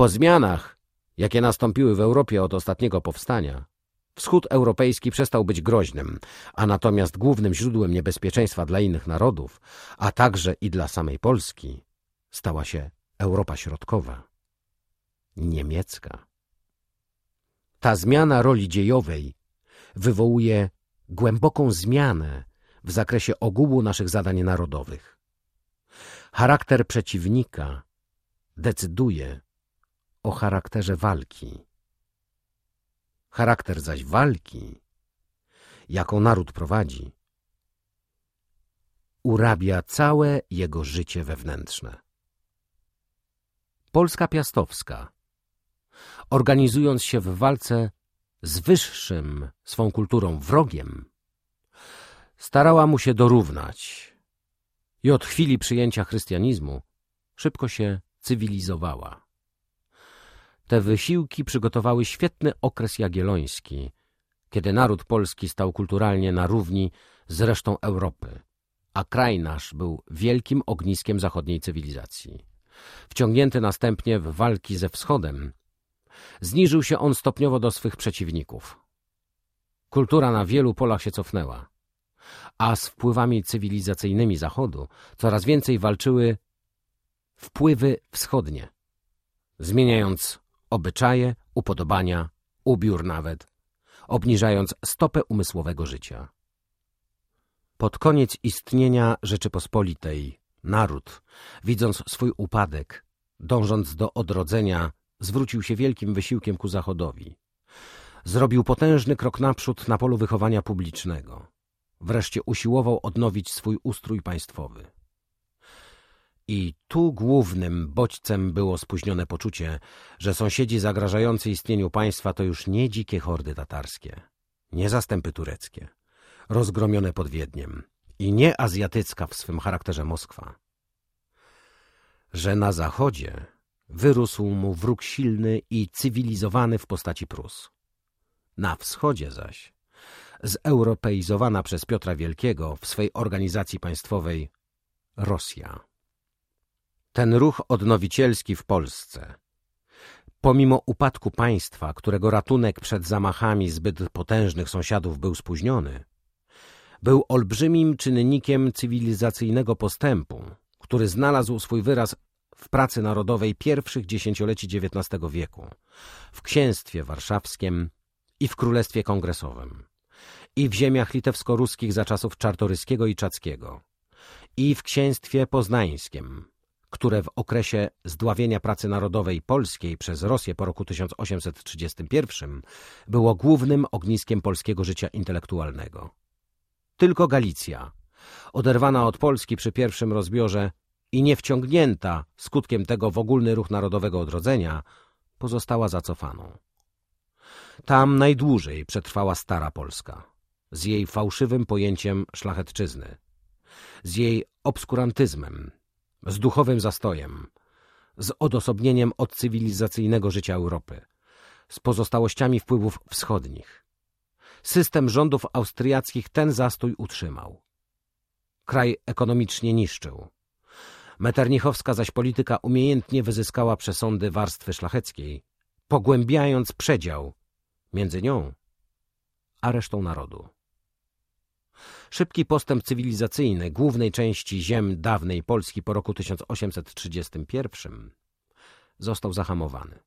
Po zmianach, jakie nastąpiły w Europie od ostatniego powstania, wschód europejski przestał być groźnym, a natomiast głównym źródłem niebezpieczeństwa dla innych narodów, a także i dla samej Polski, stała się Europa Środkowa, niemiecka. Ta zmiana roli dziejowej wywołuje głęboką zmianę w zakresie ogółu naszych zadań narodowych. Charakter przeciwnika decyduje o charakterze walki. Charakter zaś walki, jaką naród prowadzi, urabia całe jego życie wewnętrzne. Polska Piastowska, organizując się w walce z wyższym swą kulturą wrogiem, starała mu się dorównać i od chwili przyjęcia chrystianizmu szybko się cywilizowała. Te wysiłki przygotowały świetny okres jagielloński, kiedy naród polski stał kulturalnie na równi z resztą Europy, a kraj nasz był wielkim ogniskiem zachodniej cywilizacji. Wciągnięty następnie w walki ze wschodem, zniżył się on stopniowo do swych przeciwników. Kultura na wielu polach się cofnęła, a z wpływami cywilizacyjnymi Zachodu coraz więcej walczyły wpływy wschodnie, zmieniając obyczaje, upodobania, ubiór nawet, obniżając stopę umysłowego życia. Pod koniec istnienia Rzeczypospolitej naród, widząc swój upadek, dążąc do odrodzenia, zwrócił się wielkim wysiłkiem ku Zachodowi. Zrobił potężny krok naprzód na polu wychowania publicznego. Wreszcie usiłował odnowić swój ustrój państwowy. I tu głównym bodźcem było spóźnione poczucie, że sąsiedzi zagrażający istnieniu państwa to już nie dzikie hordy tatarskie, nie zastępy tureckie, rozgromione pod Wiedniem i nie azjatycka w swym charakterze Moskwa. Że na zachodzie wyrósł mu wróg silny i cywilizowany w postaci Prus. Na wschodzie zaś, zeuropeizowana przez Piotra Wielkiego w swej organizacji państwowej, Rosja. Ten ruch odnowicielski w Polsce, pomimo upadku państwa, którego ratunek przed zamachami zbyt potężnych sąsiadów był spóźniony, był olbrzymim czynnikiem cywilizacyjnego postępu, który znalazł swój wyraz w pracy narodowej pierwszych dziesięcioleci XIX wieku, w księstwie warszawskim i w królestwie kongresowym, i w ziemiach litewsko-ruskich za czasów Czartoryskiego i Czackiego, i w księstwie poznańskim, które w okresie zdławienia pracy narodowej polskiej przez Rosję po roku 1831 było głównym ogniskiem polskiego życia intelektualnego. Tylko Galicja, oderwana od Polski przy pierwszym rozbiorze i nie wciągnięta skutkiem tego w ogólny ruch narodowego odrodzenia, pozostała zacofaną. Tam najdłużej przetrwała stara Polska, z jej fałszywym pojęciem szlachetczyzny, z jej obskurantyzmem, z duchowym zastojem, z odosobnieniem od cywilizacyjnego życia Europy, z pozostałościami wpływów wschodnich. System rządów austriackich ten zastój utrzymał. Kraj ekonomicznie niszczył. Meternichowska zaś polityka umiejętnie wyzyskała przesądy warstwy szlacheckiej, pogłębiając przedział między nią a resztą narodu. Szybki postęp cywilizacyjny głównej części ziem dawnej Polski po roku 1831 został zahamowany.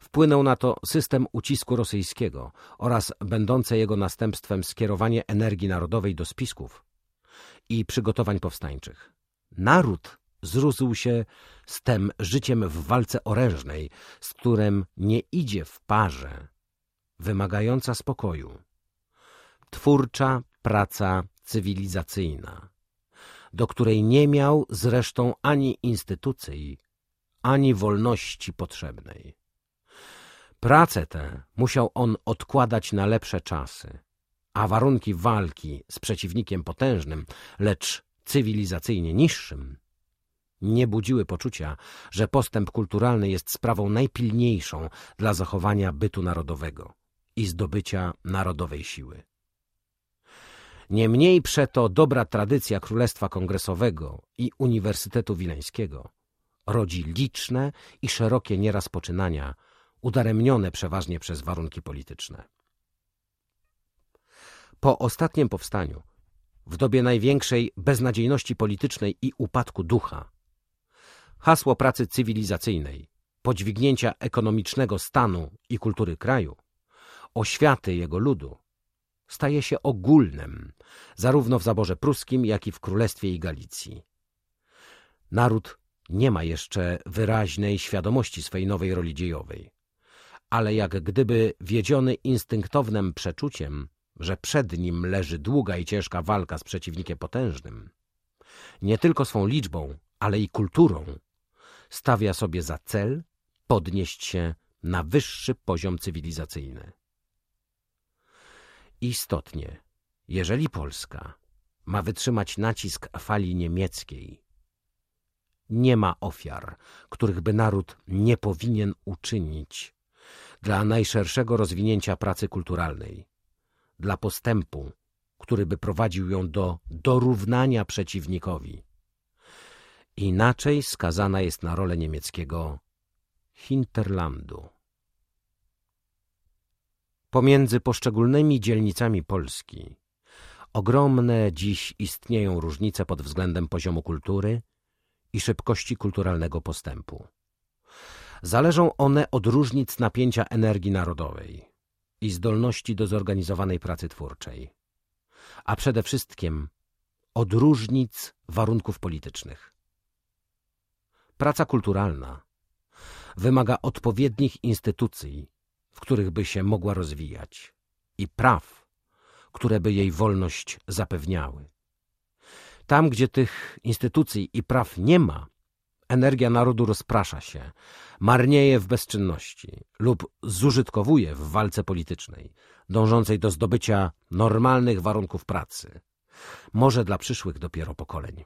Wpłynął na to system ucisku rosyjskiego oraz będące jego następstwem skierowanie energii narodowej do spisków i przygotowań powstańczych. Naród zrósł się z tym życiem w walce orężnej, z którym nie idzie w parze, wymagająca spokoju. Twórcza praca cywilizacyjna, do której nie miał zresztą ani instytucji, ani wolności potrzebnej. Pracę tę musiał on odkładać na lepsze czasy, a warunki walki z przeciwnikiem potężnym, lecz cywilizacyjnie niższym, nie budziły poczucia, że postęp kulturalny jest sprawą najpilniejszą dla zachowania bytu narodowego i zdobycia narodowej siły. Niemniej przeto dobra tradycja Królestwa Kongresowego i Uniwersytetu Wileńskiego rodzi liczne i szerokie nieraz poczynania, udaremnione przeważnie przez warunki polityczne. Po ostatnim powstaniu, w dobie największej beznadziejności politycznej i upadku ducha, hasło pracy cywilizacyjnej, podźwignięcia ekonomicznego stanu i kultury kraju, oświaty jego ludu, staje się ogólnym, zarówno w zaborze pruskim, jak i w Królestwie i Galicji. Naród nie ma jeszcze wyraźnej świadomości swej nowej roli dziejowej, ale jak gdyby wiedziony instynktownym przeczuciem, że przed nim leży długa i ciężka walka z przeciwnikiem potężnym, nie tylko swą liczbą, ale i kulturą, stawia sobie za cel podnieść się na wyższy poziom cywilizacyjny. Istotnie, jeżeli Polska ma wytrzymać nacisk fali niemieckiej, nie ma ofiar, których by naród nie powinien uczynić dla najszerszego rozwinięcia pracy kulturalnej, dla postępu, który by prowadził ją do dorównania przeciwnikowi. Inaczej skazana jest na rolę niemieckiego Hinterlandu. Pomiędzy poszczególnymi dzielnicami Polski ogromne dziś istnieją różnice pod względem poziomu kultury i szybkości kulturalnego postępu. Zależą one od różnic napięcia energii narodowej i zdolności do zorganizowanej pracy twórczej, a przede wszystkim od różnic warunków politycznych. Praca kulturalna wymaga odpowiednich instytucji, w których by się mogła rozwijać i praw, które by jej wolność zapewniały. Tam, gdzie tych instytucji i praw nie ma, energia narodu rozprasza się, marnieje w bezczynności lub zużytkowuje w walce politycznej, dążącej do zdobycia normalnych warunków pracy, może dla przyszłych dopiero pokoleń.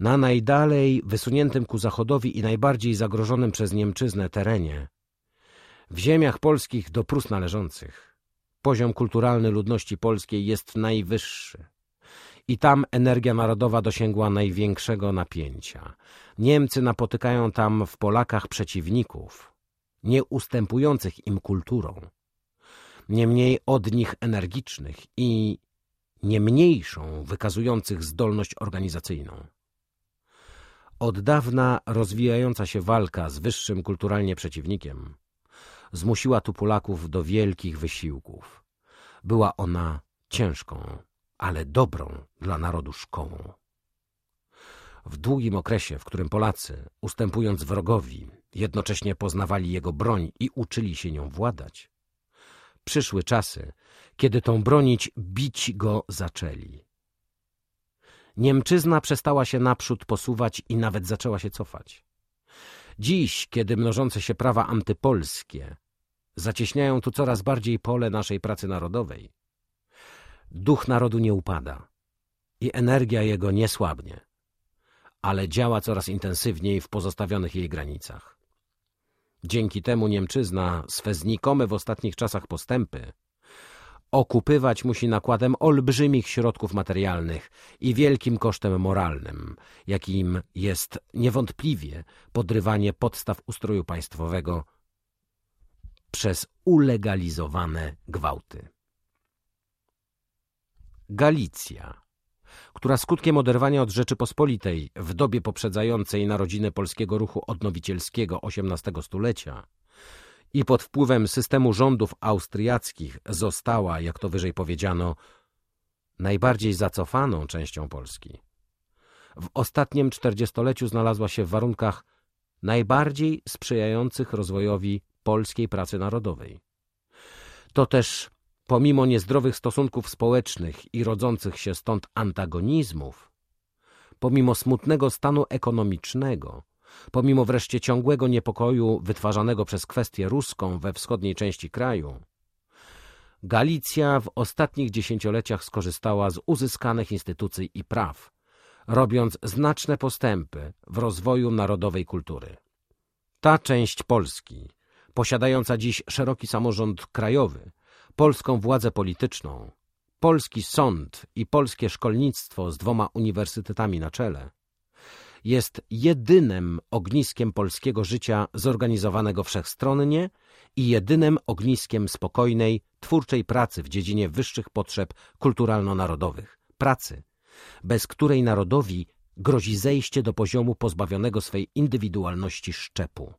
Na najdalej wysuniętym ku zachodowi i najbardziej zagrożonym przez Niemczyznę terenie, w ziemiach polskich do Prus należących, poziom kulturalny ludności polskiej jest najwyższy i tam energia narodowa dosięgła największego napięcia. Niemcy napotykają tam w Polakach przeciwników, nie ustępujących im kulturą, nie mniej od nich energicznych i nie mniejszą wykazujących zdolność organizacyjną. Od dawna rozwijająca się walka z wyższym kulturalnie przeciwnikiem zmusiła tu Polaków do wielkich wysiłków. Była ona ciężką, ale dobrą dla narodu szkołą. W długim okresie, w którym Polacy, ustępując wrogowi, jednocześnie poznawali jego broń i uczyli się nią władać, przyszły czasy, kiedy tą bronić bić go zaczęli. Niemczyzna przestała się naprzód posuwać i nawet zaczęła się cofać. Dziś, kiedy mnożące się prawa antypolskie zacieśniają tu coraz bardziej pole naszej pracy narodowej, duch narodu nie upada i energia jego nie słabnie, ale działa coraz intensywniej w pozostawionych jej granicach. Dzięki temu Niemczyzna swe znikome w ostatnich czasach postępy okupywać musi nakładem olbrzymich środków materialnych i wielkim kosztem moralnym, jakim jest niewątpliwie podrywanie podstaw ustroju państwowego przez ulegalizowane gwałty. Galicja, która skutkiem oderwania od Rzeczypospolitej w dobie poprzedzającej narodziny polskiego ruchu odnowicielskiego XVIII stulecia i pod wpływem systemu rządów austriackich została, jak to wyżej powiedziano, najbardziej zacofaną częścią Polski. W ostatnim czterdziestoleciu znalazła się w warunkach najbardziej sprzyjających rozwojowi polskiej pracy narodowej. To też pomimo niezdrowych stosunków społecznych i rodzących się stąd antagonizmów, pomimo smutnego stanu ekonomicznego, pomimo wreszcie ciągłego niepokoju wytwarzanego przez kwestię ruską we wschodniej części kraju, Galicja w ostatnich dziesięcioleciach skorzystała z uzyskanych instytucji i praw, robiąc znaczne postępy w rozwoju narodowej kultury. Ta część Polski, posiadająca dziś szeroki samorząd krajowy, polską władzę polityczną, polski sąd i polskie szkolnictwo z dwoma uniwersytetami na czele, jest jedynym ogniskiem polskiego życia zorganizowanego wszechstronnie i jedynym ogniskiem spokojnej, twórczej pracy w dziedzinie wyższych potrzeb kulturalno-narodowych. Pracy, bez której narodowi grozi zejście do poziomu pozbawionego swej indywidualności szczepu.